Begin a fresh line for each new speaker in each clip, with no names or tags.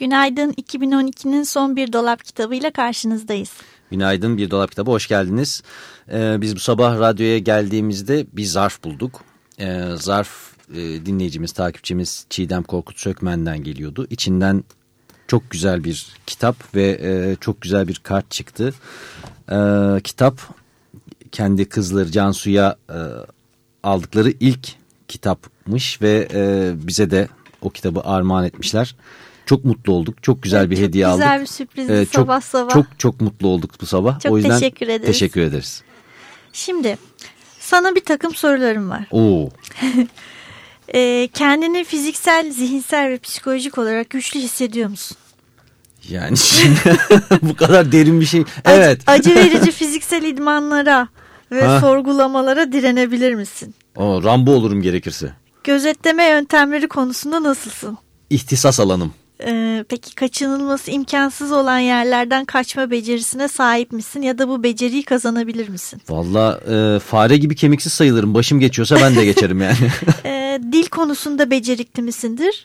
Günaydın 2012'nin son bir dolap kitabıyla karşınızdayız.
Günaydın Bir Dolap Kitabı hoş geldiniz. Ee, biz bu sabah radyoya geldiğimizde bir zarf bulduk. Ee, zarf e, dinleyicimiz, takipçimiz Çiğdem Korkut Sökmen'den geliyordu. İçinden çok güzel bir kitap ve e, çok güzel bir kart çıktı. Ee, kitap kendi kızları Cansu'ya e, aldıkları ilk kitapmış ve e, bize de o kitabı armağan etmişler. Çok mutlu olduk. Çok güzel
Evet,
bir
çok
hediye aldık.
güzel bir sürpriz
Ee,
sabah sabah.
Çok çok mutlu olduk bu sabah.
Çok
o yüzden
teşekkür ederiz.
Teşekkür ederiz.
Şimdi sana bir takım sorularım var.
Oo.
Ee, kendini fiziksel, zihinsel ve psikolojik olarak güçlü hissediyor musun?
Yani şimdi bu kadar derin bir şey.
Acı-
Evet.
Acı verici fiziksel idmanlara ve
Ha.
sorgulamalara direnebilir misin?
O, Rambo olurum gerekirse.
Gözetleme yöntemleri konusunda nasılsın?
İhtisas alanım.
Ee, peki kaçınılması imkansız olan yerlerden kaçma becerisine sahip misin ya da bu beceriyi kazanabilir misin?
Valla e, fare gibi kemiksiz sayılırım. Başım geçiyorsa ben de geçerim yani.
Ee, dil konusunda becerikli misindir?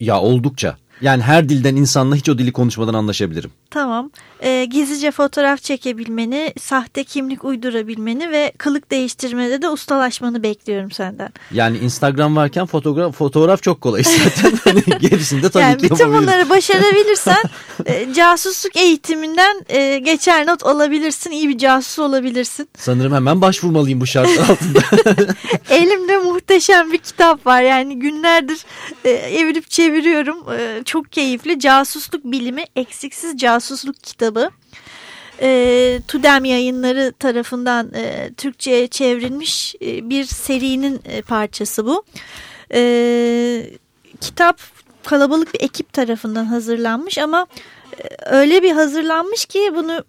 ya oldukça. Yani her dilden insanla hiç o dili konuşmadan anlaşabilirim.
Tamam. Ee, gizlice fotoğraf çekebilmeni, sahte kimlik uydurabilmeni ve kılık değiştirmede de ustalaşmanı bekliyorum senden.
Yani Instagram varken fotoğraf, fotoğraf çok kolay zaten. Hani gerisini de tabii
yani
ki
bütün bunları başarabilirsen e, casusluk eğitiminden e, geçer not alabilirsin, iyi bir casus olabilirsin.
Sanırım hemen başvurmalıyım bu şartlar altında.
Elimde muhteşem bir kitap var. Yani günlerdir e, evirip çeviriyorum. E, çok keyifli. Casusluk bilimi eksiksiz casusluk kitabı. E, Tudem yayınları tarafından e, Türkçe'ye çevrilmiş e, bir serinin e, parçası bu. E, kitap kalabalık bir ekip tarafından hazırlanmış ama e, öyle bir hazırlanmış ki bunu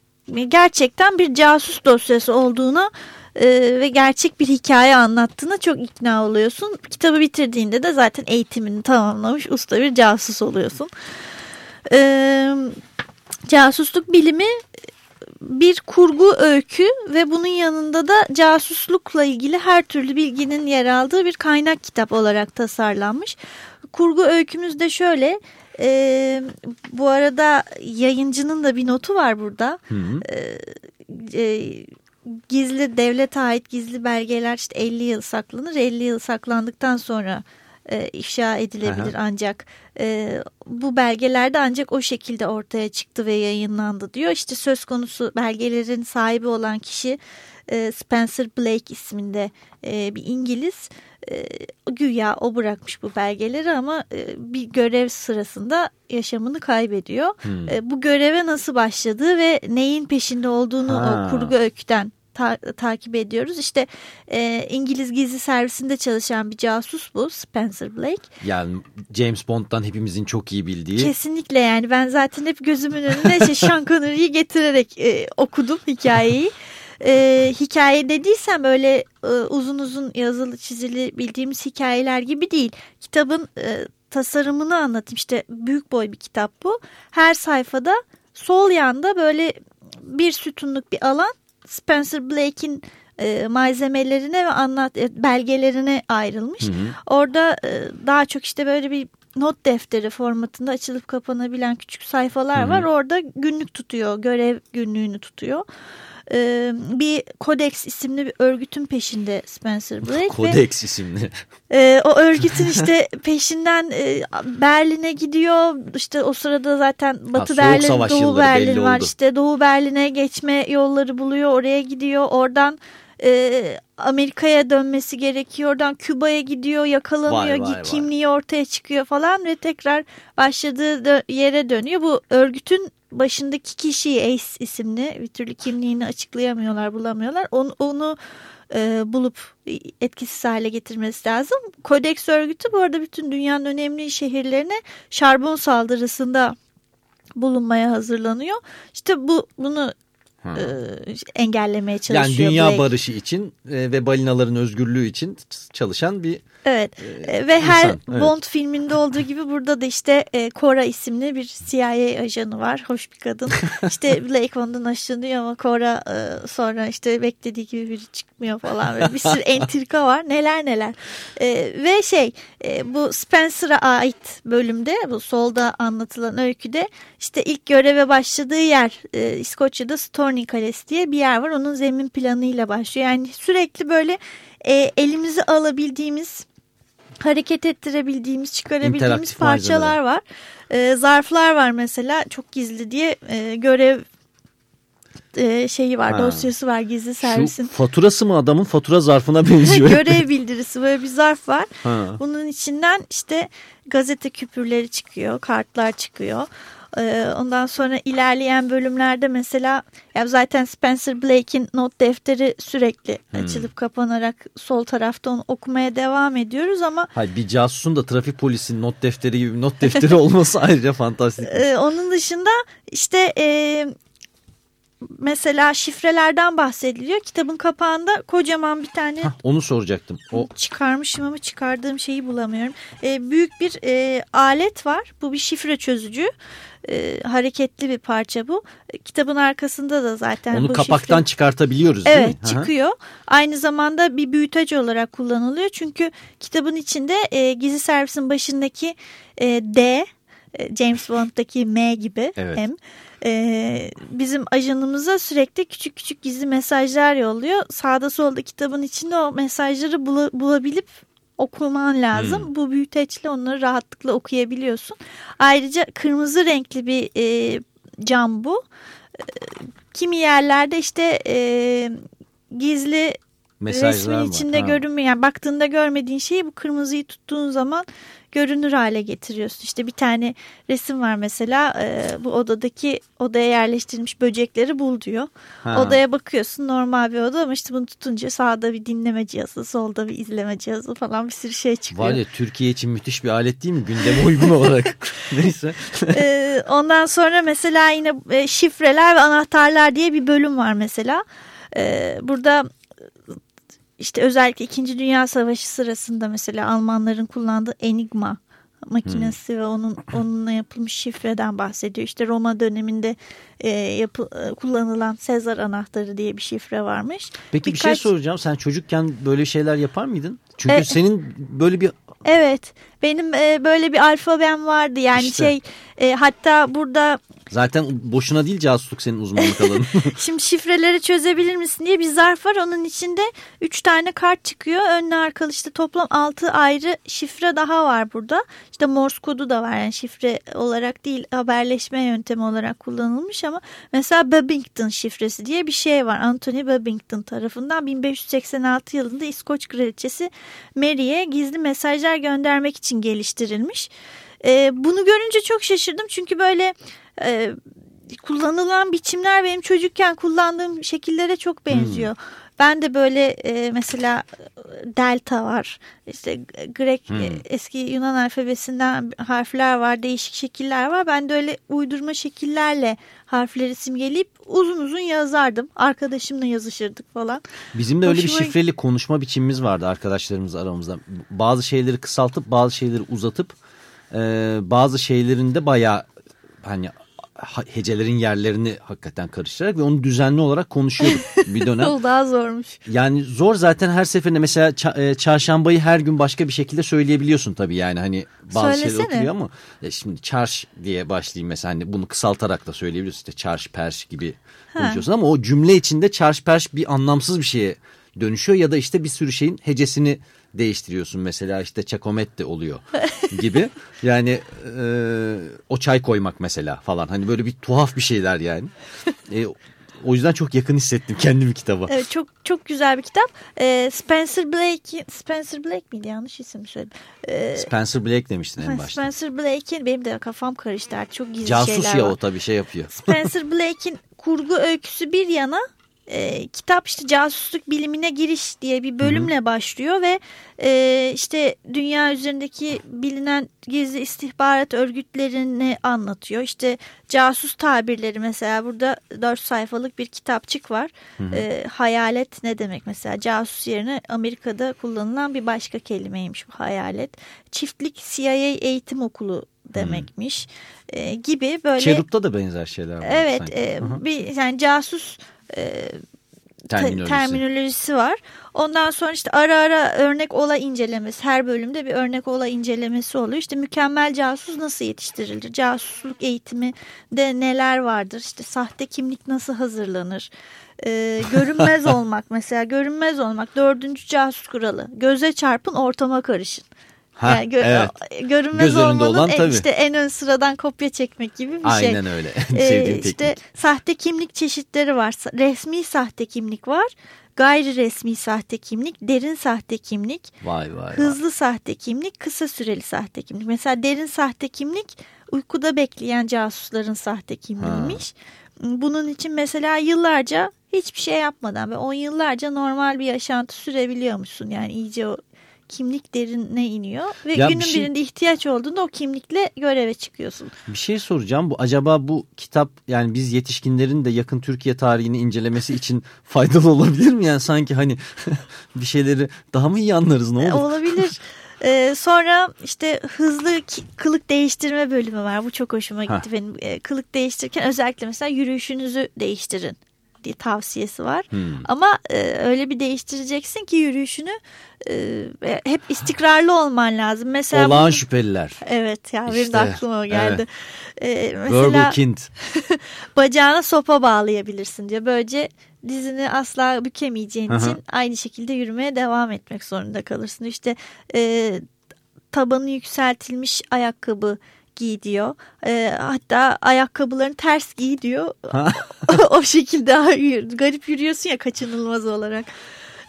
gerçekten bir casus dosyası olduğuna e, ve gerçek bir hikaye anlattığına çok ikna oluyorsun. Kitabı bitirdiğinde de zaten eğitimini tamamlamış usta bir casus oluyorsun. E, casusluk bilimi bir kurgu öykü ve bunun yanında da casuslukla ilgili her türlü bilginin yer aldığı bir kaynak kitap olarak tasarlanmış. Kurgu öykümüz de şöyle. e, bu arada yayıncının da bir notu var burada.
Hı hı.
E, gizli devlete ait gizli belgeler işte 50 yıl saklanır. 50 yıl saklandıktan sonra e, ifşa edilebilir
Aha.
ancak e, bu belgelerde ancak o şekilde ortaya çıktı ve yayınlandı diyor. İşte söz konusu belgelerin sahibi olan kişi e, Spencer Blake isminde e, bir İngiliz. E, güya o bırakmış bu belgeleri ama e, bir görev sırasında yaşamını kaybediyor.
Hmm.
E, bu göreve nasıl başladığı ve neyin peşinde olduğunu
Ha.
o kurgu öyküden ta- takip ediyoruz. İşte e, İngiliz gizli servisinde çalışan bir casus bu Spencer Blake.
Yani James Bond'dan hepimizin çok iyi bildiği.
Kesinlikle yani ben zaten hep gözümün önüne işte Sean Connery'i getirerek e, okudum hikayeyi. E, hikaye dediysem öyle e, uzun uzun yazılı çizili bildiğimiz hikayeler gibi değil. Kitabın e, tasarımını anlatayım işte büyük boy bir kitap bu. Her sayfada sol yanda böyle bir sütunluk bir alan Spencer Blake'in e, malzemelerine ve anlat e, belgelerine ayrılmış.
Hı hı.
Orada e, daha çok işte böyle bir not defteri formatında açılıp kapanabilen küçük sayfalar
Hı hı.
var. Orada günlük tutuyor, görev günlüğünü tutuyor. E, bir Codex isimli bir örgütün peşinde Spencer Blake ve
Codex isimli.
e, o örgütün işte peşinden e, Berlin'e gidiyor. İşte o sırada zaten Batı
Soğuk
Berlin, Doğu Berlin var.
oldu.
İşte Doğu Berlin'e geçme yolları buluyor. Oraya gidiyor. Oradan e, Amerika'ya dönmesi gerekiyor. Oradan Küba'ya gidiyor, yakalanıyor,
Vay, vay, vay.
kimliği ortaya çıkıyor falan ve tekrar başladığı yere dönüyor. Bu örgütün başındaki kişi Ace isimli bir türlü kimliğini açıklayamıyorlar, bulamıyorlar. Onu, onu e, bulup etkisiz hale getirmesi lazım. Kodeks örgütü bu arada bütün dünyanın önemli şehirlerine şarbon saldırısında bulunmaya hazırlanıyor. İşte bu bunu
Ha.
e, engellemeye çalışıyor.
Yani dünya
Blake.
barışı için e, ve balinaların özgürlüğü için çalışan bir
Evet
Ee,
E, ve her
insan, evet.
Bond filminde olduğu gibi burada da işte e, Cora isimli bir CIA ajanı var. Hoş bir kadın. İşte Blake ondan hoşlanıyor ama Cora e, sonra işte beklediği gibi biri çıkmıyor falan. Böyle bir sürü entrika var neler neler. E, ve şey e, bu Spencer'a ait bölümde bu solda anlatılan öyküde işte ilk göreve başladığı yer e, İskoçya'da Storney Kalesi diye bir yer var. Onun zemin planıyla başlıyor. Yani sürekli böyle e, elimizi alabildiğimiz hareket ettirebildiğimiz, çıkarabildiğimiz parçalar var. Ee, zarflar var mesela çok gizli diye e, görev e, şeyi var,
Ha.
dosyası var gizli servisin.
şu faturası mı adamın fatura zarfına benziyor.
görev bildirisi böyle bir zarf var.
Ha.
Bunun içinden işte gazete küpürleri çıkıyor, kartlar çıkıyor. Ee, ondan sonra ilerleyen bölümlerde mesela ya zaten Spencer Blake'in not defteri sürekli
Hmm.
açılıp kapanarak sol tarafta onu okumaya devam ediyoruz ama
Hayır, bir casusun da trafik polisinin not defteri gibi not defteri olması ayrıca fantastik.
Ee, onun dışında işte e, mesela şifrelerden bahsediliyor. Kitabın kapağında kocaman bir tane
Hah, onu soracaktım. O
çıkarmışım ama çıkardığım şeyi bulamıyorum. Ee, büyük bir e, alet var. Bu bir şifre çözücü. Ee, hareketli bir parça bu. Ee, Kitabın arkasında da zaten
onu
bu
kapaktan
şifre...
çıkartabiliyoruz değil
Evet
mi? Hı hı.
çıkıyor. Aynı zamanda bir büyüteç olarak kullanılıyor. Çünkü kitabın içinde e, gizli servisin başındaki e, D, e, James Bond'daki M gibi
Evet.
M. e, bizim ajanımıza sürekli küçük küçük gizli mesajlar yolluyor. Sağda solda kitabın içinde o mesajları bula- bulabilip okuman lazım.
Hmm.
Bu büyüteçle onları rahatlıkla okuyabiliyorsun. Ayrıca kırmızı renkli bir e, cam bu. E, kimi yerlerde işte e, gizli
Mesajlar
resmin
var.
içinde
Ha.
görünmeyen, baktığında görmediğin şeyi bu kırmızıyı tuttuğun zaman görünür hale getiriyorsun. İşte bir tane resim var mesela e, bu odadaki odaya yerleştirilmiş böcekleri bul diyor.
Ha.
Odaya bakıyorsun normal bir oda ama işte bunu tutunca sağda bir dinleme cihazı, solda bir izleme cihazı falan bir sürü şey çıkıyor.
Var ya Türkiye için müthiş bir alet değil mi? Gündeme uygun olarak. Neyse.
Ee, ondan sonra mesela yine e, şifreler ve anahtarlar diye bir bölüm var mesela. Ee, burada işte özellikle 2. Dünya Savaşı sırasında mesela Almanların kullandığı Enigma makinesi ve onun onunla yapılmış şifreden bahsediyor. İşte Roma döneminde e, yapı, e, kullanılan Sezar anahtarı diye bir şifre varmış.
Peki bir şey
Birkaç-
soracağım. Sen çocukken böyle şeyler yapar mıydın? Çünkü
E-
senin böyle bir
Evet benim e, böyle bir alfabem vardı yani
İşte.
şey e, hatta burada
zaten boşuna değil casusluk senin uzmanlık alanın.
Şimdi şifreleri çözebilir misin diye bir zarf var. Onun içinde 3 tane kart çıkıyor. Önlü arkalı işte toplam 6 ayrı şifre daha var burada. İşte Morse kodu da var. Yani şifre olarak değil haberleşme yöntemi olarak kullanılmış ama mesela Babington şifresi diye bir şey var. Anthony Babington tarafından 1586 yılında İskoç kraliçesi Mary'e gizli mesajlar göndermek için geliştirilmiş. Ee, bunu görünce çok şaşırdım çünkü böyle e, kullanılan biçimler benim çocukken kullandığım şekillere çok benziyor. Ben de böyle e, mesela delta var. İşte Grek e, eski Yunan alfabesinden harfler var, değişik şekiller var. Ben de öyle uydurma şekillerle harfleri simgeleyip uzun uzun yazardım. Arkadaşımla yazışırdık falan.
Bizim de öyle bir
Hoşuma-
şifreli konuşma biçimimiz vardı arkadaşlarımız aramızda. Bazı şeyleri kısaltıp bazı şeyleri uzatıp e, bazı şeylerinde bayağı hani ha- hecelerin yerlerini hakikaten karıştırarak ve onu düzenli olarak konuşuyorduk bir dönem.
O daha zormuş.
Yani zor zaten her seferinde mesela e, çarşambayı her gün başka bir şekilde söyleyebiliyorsun tabii yani hani bazı şeyler
Söylesene.
oturuyor ama ya şimdi çarş diye başlayayım mesela hani bunu kısaltarak da söyleyebiliyorsun işte çarş perş gibi konuşuyorsun ama o cümle içinde çarş perş bir anlamsız bir şeye dönüşüyor ya da işte bir sürü şeyin hecesini değiştiriyorsun mesela işte çakomet de oluyor gibi yani e, o çay koymak mesela falan hani böyle bir tuhaf bir şeyler yani. E, O yüzden çok yakın hissettim kendimi kitaba.
Evet, çok çok güzel bir kitap. Ee, Spencer Blake Spencer Blake miydi yanlış isim söyledim. Ee,
Spencer Blake demiştin en başta.
Spencer Blake'in benim de kafam karıştı artık çok gizli
Casus
şeyler
ya
var.
o tabii şey yapıyor.
Spencer Blake'in kurgu öyküsü bir yana e, kitap işte casusluk bilimine giriş diye bir bölümle başlıyor ve e, işte dünya üzerindeki bilinen gizli istihbarat örgütlerini anlatıyor. İşte casus tabirleri mesela burada 4 sayfalık bir kitapçık var. E, hayalet ne demek mesela casus yerine Amerika'da kullanılan bir başka kelimeymiş bu hayalet. Çiftlik CIA eğitim okulu demekmiş e, gibi böyle.
Cherub'da da benzer şeyler var.
Evet,
sanki.
e,
Hı hı.
bir yani casus e, te-
Terminolojisi.
terminolojisi var. Ondan sonra işte ara ara örnek olay incelemesi, her bölümde bir örnek olay incelemesi oluyor. İşte mükemmel casus nasıl yetiştirilir? Casusluk eğitimi de neler vardır? İşte sahte kimlik nasıl hazırlanır? E, görünmez olmak mesela görünmez olmak dördüncü casus kuralı. Göze çarpın ortama karışın.
Ha,
Yani gö-
evet.
görünmez
Göz önünde
olmanın
olan
en,
tabii.
işte en ön sıradan kopya çekmek gibi bir şey.
Aynen öyle.
Ee, işte
teknik.
sahte kimlik çeşitleri var. Resmi sahte kimlik var. Gayri resmi sahte kimlik, derin sahte kimlik,
Vay vay vay.
hızlı sahte kimlik, kısa süreli sahte kimlik. Mesela derin sahte kimlik uykuda bekleyen casusların sahte kimliğiymiş. Bunun için mesela yıllarca hiçbir şey yapmadan ve on yıllarca normal bir yaşantı sürebiliyormuşsun. Yani iyice o kimlik derine iniyor ve
Ya bir
günün
şey-
birinde ihtiyaç olduğunda o kimlikle göreve çıkıyorsun.
Bir şey soracağım. Bu acaba bu kitap yani biz yetişkinlerin de yakın Türkiye tarihini incelemesi için faydalı olabilir mi? Yani sanki hani bir şeyleri daha mı iyi anlarız ne
E,
olur?
Olabilir. Ee, sonra işte hızlı kılık değiştirme bölümü var. Bu çok hoşuma gitti
Ha.
benim. Ee, kılık değiştirirken özellikle mesela yürüyüşünüzü değiştirin diye tavsiyesi var.
Hmm.
Ama e, öyle bir değiştireceksin ki yürüyüşünü e, e, hep istikrarlı olman lazım. Mesela
Olağan
bu-
şüpheliler.
Evet ya de
İşte,
aklıma o geldi. Ee,
Verbal
mesela bacağına sopa bağlayabilirsin diyor. Böylece dizini asla bükemeyeceğin
hı.
için aynı şekilde yürümeye devam etmek zorunda kalırsın. İşte e, tabanı yükseltilmiş ayakkabı giy diyor. E, hatta ayakkabılarını ters giy diyor. O şekilde garip yürüyorsun ya kaçınılmaz olarak.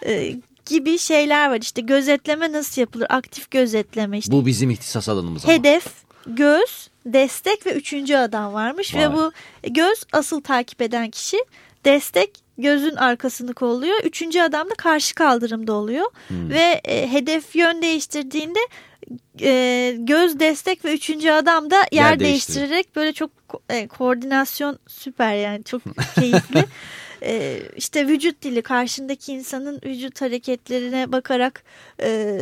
E, gibi şeyler var. İşte gözetleme nasıl yapılır? Aktif gözetleme işte.
Bu bizim ihtisas alanımız ama.
Hedef, göz, destek ve üçüncü adam varmış. Ve
Vay.
bu göz asıl takip eden kişi. Destek gözün arkasını kolluyor. Üçüncü adam da karşı kaldırımda oluyor.
Hmm.
Ve e, hedef yön değiştirdiğinde e, göz destek ve üçüncü adam da yer,
Yer
değiştirerek böyle çok e, koordinasyon süper yani çok keyifli. E, işte vücut dili karşındaki insanın vücut hareketlerine bakarak e,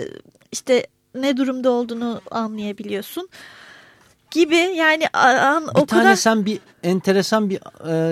işte ne durumda olduğunu anlayabiliyorsun gibi yani an,
Bir
o
tane
kadar
sen bir enteresan bir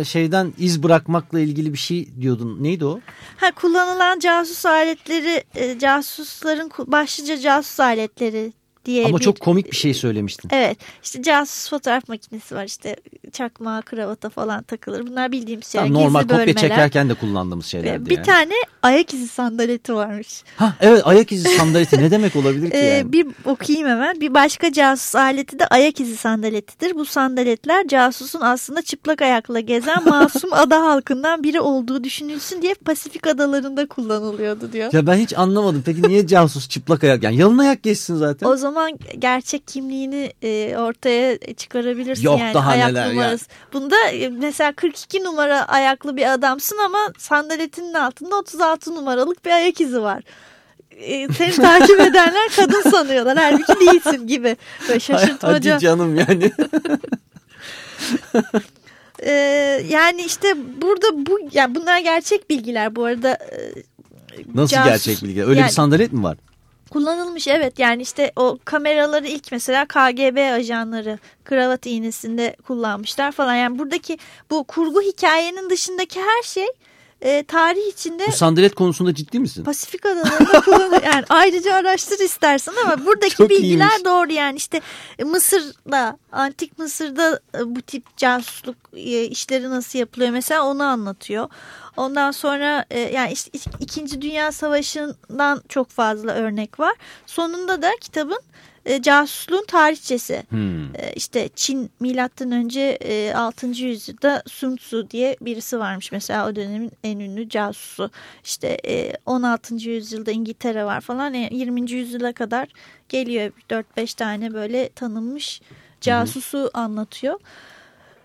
e, şeyden iz bırakmakla ilgili bir şey diyordun. Neydi o?
ha, kullanılan casus aletleri e, casusların başlıca casus aletleri diye
Ama
bir-
çok komik bir şey söylemiştin.
Evet işte casus fotoğraf makinesi var işte çakma kravata falan takılır. Bunlar bildiğimiz şeyler.
Tam normal kopya
bölmeler.
çekerken de kullandığımız şeylerdi
Bir
yani.
tane ayak izi sandaleti varmış.
Ha, evet ayak izi sandaleti ne demek olabilir ki
Ee,
yani?
bir okuyayım hemen. Bir başka casus aleti de ayak izi sandaletidir. Bu sandaletler casusun aslında çıplak ayakla gezen masum ada halkından biri olduğu düşünülsün diye Pasifik adalarında kullanılıyordu diyor.
Ya ben hiç anlamadım. Peki niye casus çıplak ayak? Yani yalın ayak geçsin zaten.
O zaman gerçek kimliğini e, ortaya çıkarabilirsin
Yok
yani
daha
ayak
neler
numarası. Bunda e, mesela 42 numara ayaklı bir adamsın ama sandaletinin altında 36 numaralık bir ayak izi var. E, seni takip edenler kadın sanıyorlar. Halbuki değilsin gibi. Böyle şaşırtmaca.
Hadi canım yani.
E, yani işte burada bu yani bunlar gerçek bilgiler bu arada. e,
Nasıl
casus-
gerçek bilgi? Öyle
yani-
bir sandalet mi var?
Kullanılmış evet yani işte o kameraları ilk mesela KGB ajanları kravat iğnesinde kullanmışlar falan. Yani buradaki bu kurgu hikayenin dışındaki her şey e, tarih içinde
Bu sandalet konusunda ciddi misin?
Pasifik adalarında kullanılıyor. Yani ayrıca araştır istersen ama buradaki
Çok
bilgiler
iyiymiş.
doğru yani işte e, Mısır'da antik Mısır'da e, bu tip casusluk e, işleri nasıl yapılıyor mesela onu anlatıyor. Ondan sonra yani işte İk- İkinci Dünya Savaşı'ndan çok fazla örnek var. Sonunda da kitabın e, casusluğun tarihçesi.
Hmm.
E, işte Çin milattan önce e, 6. yüzyılda Sun Tzu diye birisi varmış mesela o dönemin en ünlü casusu. İşte e, 16. yüzyılda İngiltere var falan e, 20. yüzyıla kadar geliyor 4-5 tane böyle tanınmış casusu anlatıyor.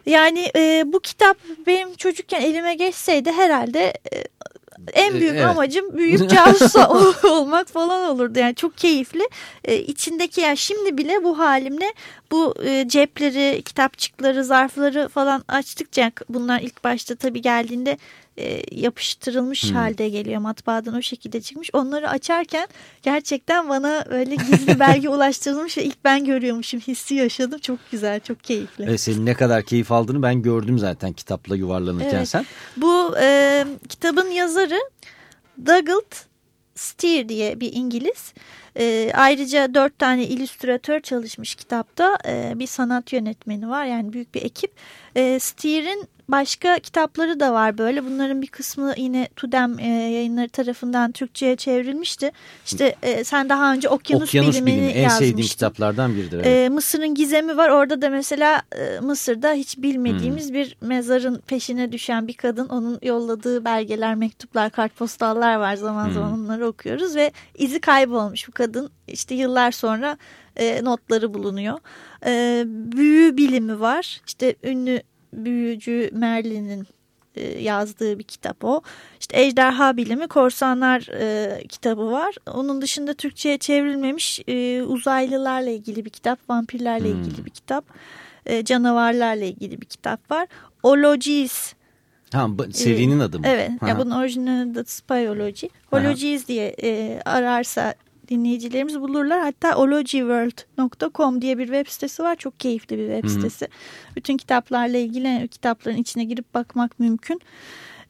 Yani e, bu kitap benim çocukken elime geçseydi herhalde e, en büyük
Evet.
amacım büyük casus ol- olmak falan olurdu. Yani çok keyifli. E, içindeki yani şimdi bile bu halimle bu e, cepleri, kitapçıkları, zarfları falan açtıkça bunlar ilk başta tabii geldiğinde e, yapıştırılmış
Hmm.
halde geliyor. Matbaadan o şekilde çıkmış. Onları açarken gerçekten bana öyle gizli belge ulaştırılmış ve ilk ben görüyormuşum hissi yaşadım. Çok güzel, çok keyifli.
Evet, senin ne kadar keyif aldığını ben gördüm zaten kitapla yuvarlanırken
Evet.
sen.
Bu e, kitabın yazarı Douglas Steer diye bir İngiliz. E, ayrıca dört tane illüstratör çalışmış kitapta. E, bir sanat yönetmeni var yani büyük bir ekip. E, Steer'in başka kitapları da var böyle. Bunların bir kısmı yine Tudem e, yayınları tarafından Türkçe'ye çevrilmişti. İşte e, sen daha önce Okyanus,
Okyanus
Bilimini
Bilimi en sevdiğim kitaplardan biridir. Evet.
Ee, Mısır'ın gizemi var. Orada da mesela e, Mısır'da hiç
Hmm.
bilmediğimiz bir mezarın peşine düşen bir kadın. Onun yolladığı belgeler, mektuplar, kartpostallar var. Zaman
Hmm.
zaman onları okuyoruz ve izi kaybolmuş bu kadın. İşte yıllar sonra e, notları bulunuyor. E, büyü bilimi var. İşte ünlü büyücü Merlin'in e, yazdığı bir kitap o. İşte Ejderha Bilimi, Korsanlar e, kitabı var. Onun dışında Türkçe'ye çevrilmemiş e, uzaylılarla ilgili bir kitap, vampirlerle
Hmm.
ilgili bir kitap, e, canavarlarla ilgili bir kitap var. Ologies
Ha, bu- serinin adı mı?
e, Evet.
Ha.
Ya bunun orijinali da Spyology. Hologies diye e, ararsa dinleyicilerimiz bulurlar. Hatta ologyworld.com diye bir web sitesi var. Çok keyifli bir web
Hı hı.
sitesi. Bütün kitaplarla ilgili kitapların içine girip bakmak mümkün.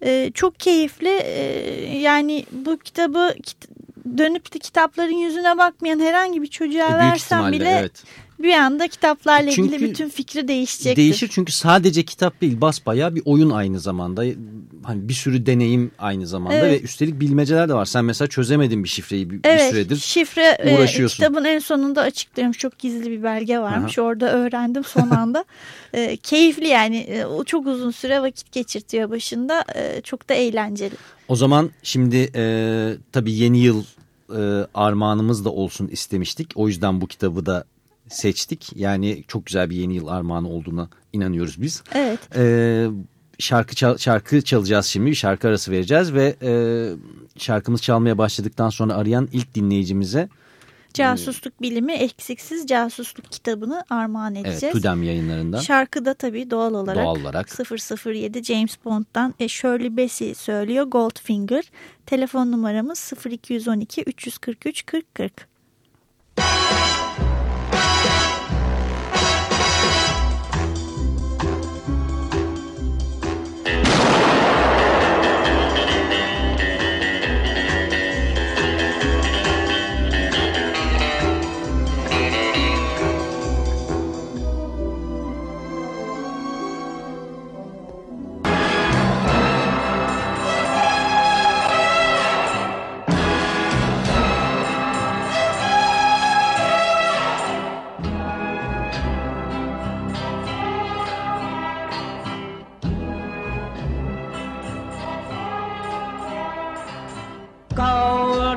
E, çok keyifli. E, yani bu kitabı kit- dönüp de kitapların yüzüne bakmayan herhangi bir çocuğa
E,
versen bile
evet.
Bir anda kitaplarla ilgili
Çünkü
bütün fikri değişecektir.
Değişir çünkü sadece kitap değil basbayağı bir oyun aynı zamanda. Hani bir sürü deneyim aynı zamanda
Evet.
ve üstelik bilmeceler de var. Sen mesela çözemedin bir şifreyi bir, bir
Evet,
süredir.
şifre e,
uğraşıyorsun.
kitabın en sonunda açıklıyormuş. Çok gizli bir belge varmış. Orada öğrendim son anda. E, keyifli yani. E, o çok uzun süre vakit geçirtiyor başında. E, çok da eğlenceli.
O zaman şimdi e, tabii yeni yıl e, armağanımız da olsun istemiştik. O yüzden bu kitabı da seçtik. Yani çok güzel bir yeni yıl armağanı olduğuna inanıyoruz biz.
Evet.
E, şarkı çal- şarkı çalacağız şimdi. Bir şarkı arası vereceğiz ve e, şarkımız çalmaya başladıktan sonra arayan ilk dinleyicimize
Casusluk bilimi eksiksiz casusluk kitabını armağan
evet,
edeceğiz.
Tudem yayınlarından
Şarkı da tabii doğal olarak,
Doğal olarak.
007 James Bond'dan e, Shirley Bassey söylüyor Goldfinger. Telefon numaramız 0212 343 40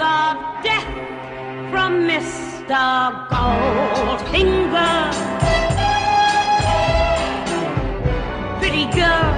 of death from Mr. Goldfinger. Pretty girl,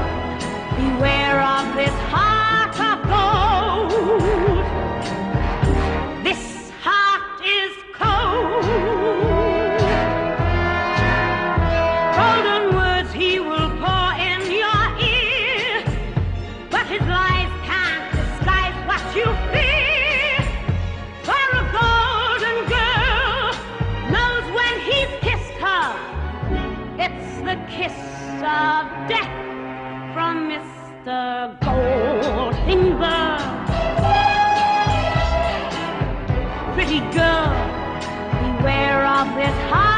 as
high.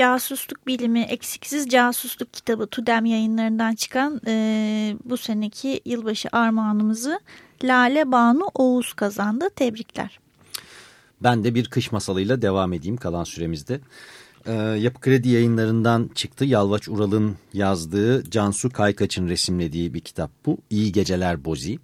Casusluk bilimi, eksiksiz casusluk kitabı Tudem yayınlarından çıkan e, bu seneki yılbaşı armağanımızı Lale Banu Oğuz kazandı. Tebrikler.
Ben de bir kış masalıyla devam edeyim kalan süremizde. Ee, Yapı Kredi yayınlarından çıktı. Yalvaç Ural'ın yazdığı Cansu Kaykaç'ın resimlediği bir kitap bu. İyi Geceler Bozi.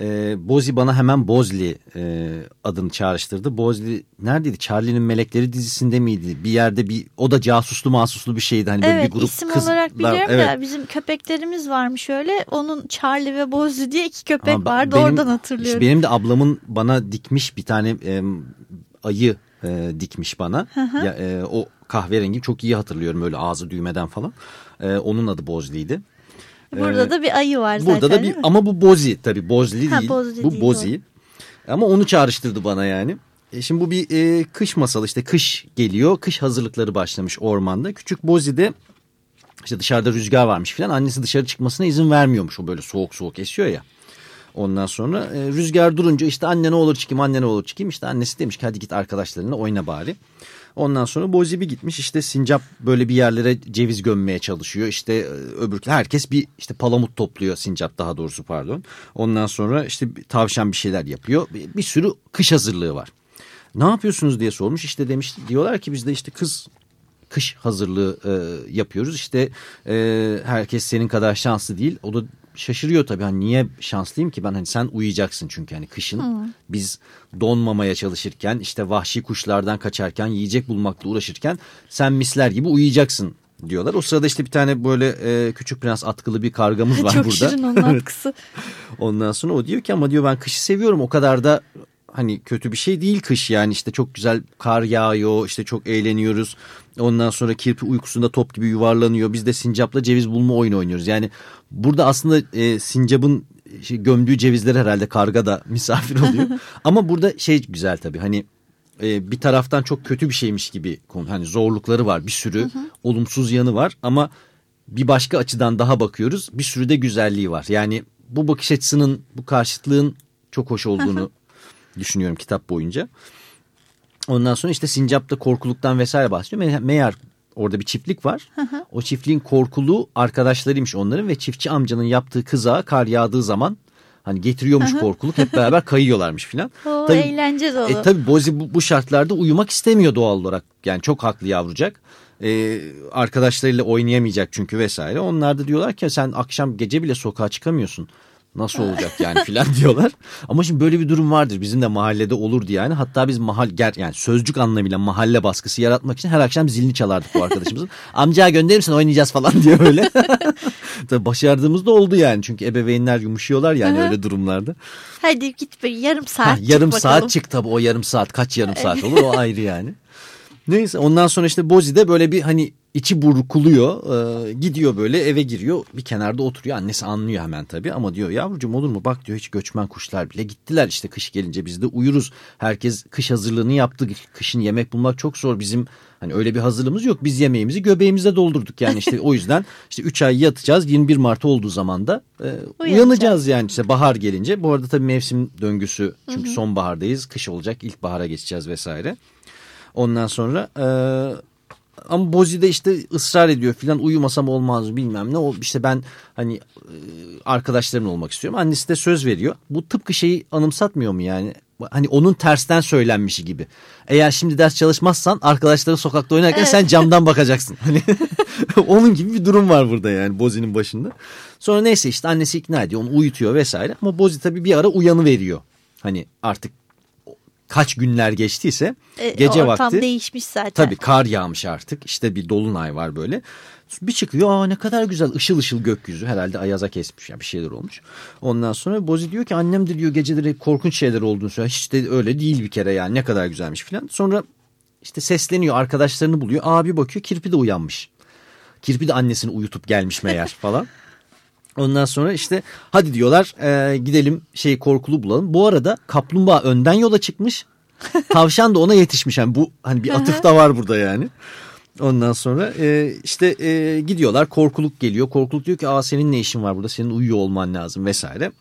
Ee, Bozi bana hemen Bozli e, adını çağrıştırdı. Bozli neredeydi? Charlie'nin Melekleri dizisinde miydi? Bir yerde bir o da casuslu masuslu bir şeydi. Hani böyle
Evet,
bir grup
isim
kızlar-
olarak biliyorum
evet.
da bizim köpeklerimiz varmış öyle. Onun Charlie ve Bozzy diye iki köpek
Ama
vardı
benim-
oradan hatırlıyorum.
işte benim de ablamın bana dikmiş bir tane e, ayı e, dikmiş bana. Ya, e, o kahverengi çok iyi hatırlıyorum öyle ağzı düğmeden falan. E, onun adı Bozli'ydi.
Burada
Ee,
da bir ayı var zaten
Burada da bir ama bu Bozi tabii Bozli
Ha,
değil.
Bozli
bu
değil,
Bozi. Ama onu çağrıştırdı bana yani. E şimdi bu bir e, kış masalı işte kış geliyor. Kış hazırlıkları başlamış ormanda. Küçük Bozi'de işte dışarıda rüzgar varmış filan. Annesi dışarı çıkmasına izin vermiyormuş. O böyle soğuk soğuk esiyor ya. Ondan sonra e, rüzgar durunca işte anne ne olur çıkayım anne ne olur çıkayım. İşte annesi demiş ki hadi git arkadaşlarınla oyna bari. Ondan sonra Bozi bir gitmiş işte sincap böyle bir yerlere ceviz gömmeye çalışıyor. İşte e, öbür herkes bir işte palamut topluyor sincap daha doğrusu pardon. Ondan sonra işte tavşan bir şeyler yapıyor. Bir, bir sürü kış hazırlığı var. Ne yapıyorsunuz diye sormuş. İşte demiş diyorlar ki biz de işte kız kış hazırlığı e, yapıyoruz. İşte e, herkes senin kadar şanslı değil. O da şaşırıyor tabii. Hani niye şanslıyım ki ben hani sen uyuyacaksın çünkü hani kışın biz donmamaya çalışırken işte vahşi kuşlardan kaçarken yiyecek bulmakla uğraşırken sen misler gibi uyuyacaksın diyorlar. O sırada işte bir tane böyle e, küçük prens atkılı bir kargamız var
Çok
burada.
şirin onun atkısı.
Ondan sonra o diyor ki ama diyor ben kışı seviyorum o kadar da hani kötü bir şey değil kış yani işte çok güzel kar yağıyor işte çok eğleniyoruz. Ondan sonra kirpi uykusunda top gibi yuvarlanıyor. Biz de sincapla ceviz bulma oyunu oynuyoruz. Yani burada aslında e, sincapın şey, gömdüğü cevizler herhalde karga da misafir oluyor. Ama burada şey güzel tabii hani e, bir taraftan çok kötü bir şeymiş gibi konu. Hani zorlukları var bir sürü olumsuz yanı var ama bir başka açıdan daha bakıyoruz. Bir sürü de güzelliği var. Yani bu bakış açısının bu karşıtlığın çok hoş olduğunu düşünüyorum kitap boyunca. Ondan sonra işte Sincap'ta korkuluktan vesaire bahsediyor. Me- Meğer orada bir çiftlik var. o çiftliğin korkuluğu arkadaşlarıymış onların ve çiftçi amcanın yaptığı kızağa kar yağdığı zaman hani getiriyormuş korkuluk hep beraber kayıyorlarmış filan. Tabii-
eğlence dolu.
e, tabii Bozi bu, bu şartlarda uyumak istemiyor doğal olarak. Yani çok haklı yavrucak. E, arkadaşlarıyla oynayamayacak çünkü vesaire. Onlar da diyorlar ki sen akşam gece bile sokağa çıkamıyorsun. Nasıl olacak yani filan diyorlar. Ama şimdi böyle bir durum vardır. Bizim de mahallede olurdu yani. Hatta biz mahal ger yani sözcük anlamıyla mahalle baskısı yaratmak için her akşam zilini çalardık bu arkadaşımızın. Amca gönderir misin oynayacağız falan diye böyle. Tabii başardığımız da oldu yani. Çünkü ebeveynler yumuşuyorlar yani öyle durumlarda.
Hadi git bir yarım saat
Ha, yarım
bakalım.
saat çık tabii o yarım saat kaç yarım saat olur o ayrı yani. Neyse ondan sonra işte Bozi de böyle bir hani içi burkuluyor e, gidiyor böyle eve giriyor bir kenarda oturuyor. Annesi anlıyor hemen tabii ama diyor yavrucuğum olur mu? Bak diyor hiç göçmen kuşlar bile gittiler işte kış gelince biz de uyuruz. Herkes kış hazırlığını yaptı. Kışın yemek bulmak çok zor. Bizim hani öyle bir hazırlığımız yok. Biz yemeğimizi göbeğimize doldurduk. Yani işte o yüzden işte 3 ay yatacağız. 21 Mart olduğu zaman da e, uyanacağız. yani. İşte bahar gelince. Bu arada tabii mevsim döngüsü. Çünkü sonbahardayız. Kış olacak ilkbahara geçeceğiz vesaire. Ondan sonra e, ama Bozi de işte ısrar ediyor filan uyumasam olmaz bilmem ne. O işte ben hani arkadaşlarımla olmak istiyorum. Annesi de söz veriyor. Bu tıpkı şeyi anımsatmıyor mu yani? hani onun tersten söylenmişi gibi. Eğer şimdi ders çalışmazsan arkadaşları sokakta oynarken
Evet.
sen camdan bakacaksın. Hani onun gibi bir durum var burada yani Bozi'nin başında. Sonra neyse işte annesi ikna ediyor onu uyutuyor vesaire ama Bozi tabii bir ara uyanı veriyor. Hani artık kaç günler geçtiyse
E,
gece
ortam
vakti.
değişmiş zaten.
Tabii kar yağmış artık işte bir dolunay var böyle. Bir çıkıyor aa ne kadar güzel ışıl ışıl gökyüzü herhalde ayaza kesmiş ya bir şeyler olmuş. Ondan sonra Bozi diyor ki annem de diyor geceleri korkunç şeyler olduğunu söylüyor. Hiç de öyle değil bir kere yani ne kadar güzelmiş filan. Sonra işte sesleniyor arkadaşlarını buluyor. Abi bakıyor kirpi de uyanmış. Kirpi de annesini uyutup gelmiş meğer falan. Ondan sonra işte hadi diyorlar e, gidelim şey korkulu bulalım. Bu arada kaplumbağa önden yola çıkmış. Tavşan da ona yetişmiş. Yani bu hani bir atıf da var burada yani. Ondan sonra e, işte e, gidiyorlar korkuluk geliyor. Korkuluk diyor ki aa senin ne işin var burada senin uyuyor olman lazım vesaire.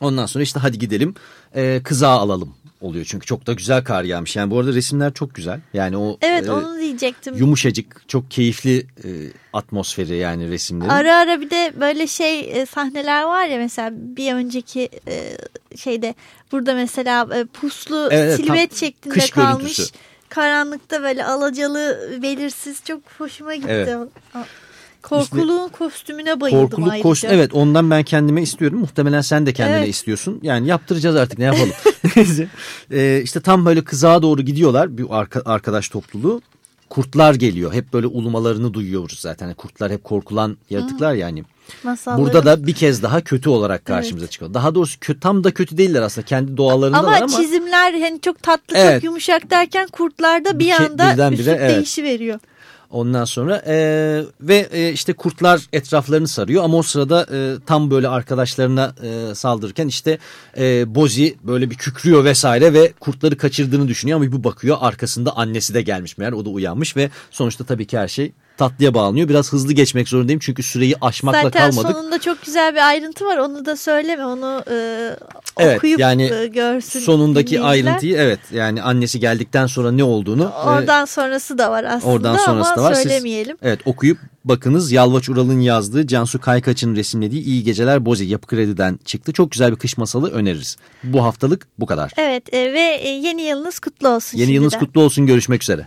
Ondan sonra işte hadi gidelim e, kızağı alalım oluyor. Çünkü çok da güzel kar yağmış. Yani bu arada resimler çok güzel. Yani o
Evet
e,
onu diyecektim.
yumuşacık çok keyifli e, atmosferi yani resimleri.
Ara ara bir de böyle şey e, sahneler var ya mesela bir önceki e, şeyde burada mesela e, puslu
Evet,
silüet şeklinde
kış
kalmış.
görüntüsü.
Karanlıkta böyle alacalı belirsiz çok hoşuma gitti.
Evet.
A- Korkuluğun kostümüne bayıldım
Korkuluk
ayrıca.
koştu. Evet ondan ben kendime istiyorum. Muhtemelen sen de kendine
Evet.
istiyorsun. Yani yaptıracağız artık ne yapalım. Ee, işte tam böyle kızağa doğru gidiyorlar bir arka- arkadaş topluluğu. Kurtlar geliyor. Hep böyle ulumalarını duyuyoruz zaten. Yani Kurtlar hep korkulan yaratıklar yani.
Masalları.
Burada da bir kez daha kötü olarak karşımıza çıkıyor. Daha doğrusu kö- tam da kötü değiller aslında. Kendi doğalarında
ama,
var ama.
çizimler hani çok tatlı
Evet.
çok yumuşak derken kurtlarda bir
Bir
anda üslup
evet.
değişi veriyor.
Ondan sonra e, ve e, işte kurtlar etraflarını sarıyor. Ama o sırada e, tam böyle arkadaşlarına e, saldırırken işte e, Bozi böyle bir kükrüyor vesaire ve kurtları kaçırdığını düşünüyor. Ama bir bakıyor arkasında annesi de gelmiş meğer o da uyanmış ve sonuçta tabii ki her şey tatlıya bağlanıyor. Biraz hızlı geçmek zorundayım çünkü süreyi aşmakla
Zaten
kalmadık.
sonunda çok güzel bir ayrıntı var onu da söyleme onu e,
Evet,
okuyup
yani
e, görsün
Sonundaki ayrıntıyı evet yani annesi geldikten sonra ne olduğunu e,
Oradan sonrası da var aslında
Oradan sonrası
ama
da var. Siz-
söylemeyelim.
evet okuyup bakınız Yalvaç Ural'ın yazdığı Cansu Kaykaç'ın resimlediği İyi Geceler Bozi Yapı Kredi'den çıktı. Çok güzel bir kış masalı öneririz. Bu haftalık bu kadar.
Evet e, ve e, yeni yılınız kutlu olsun
Yeni yılınız
şimdiden.
kutlu olsun. Görüşmek üzere.